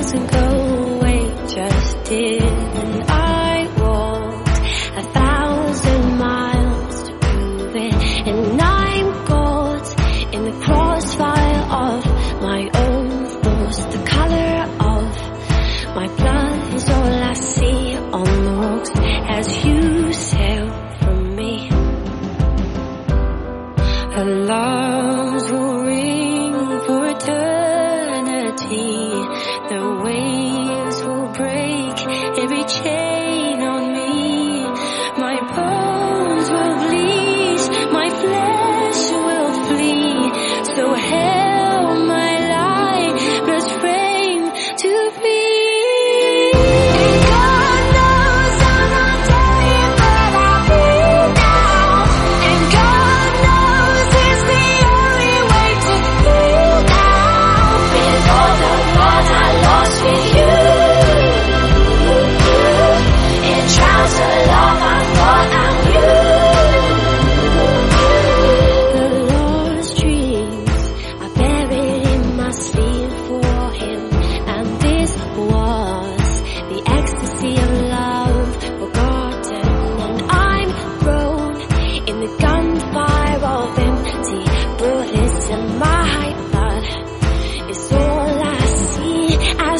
doesn't go away just did. And I walked a thousand miles to prove it. And I'm caught in the crossfire of my own thoughts. The color of my blood is all I see on the rocks as you sail from me. Alarms eternity.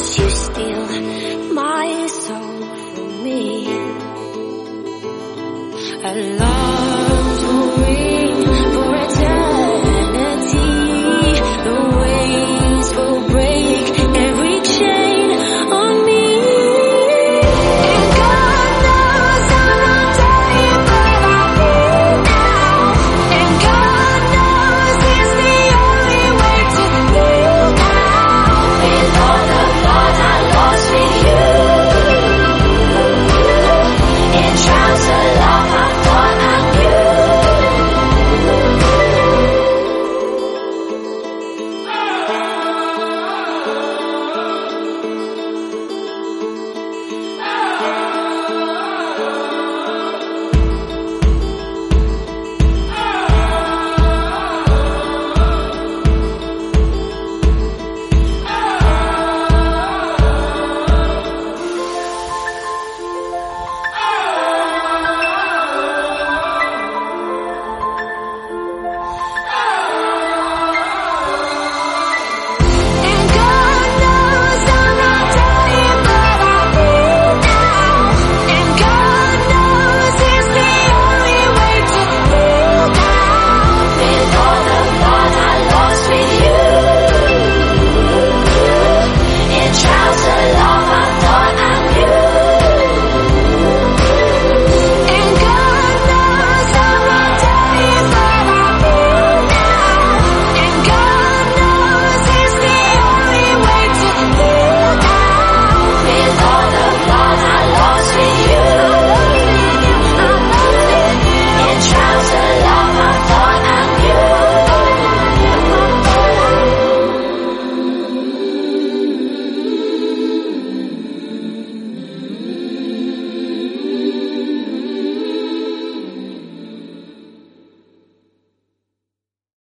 You steal my soul from me. I love to breathe.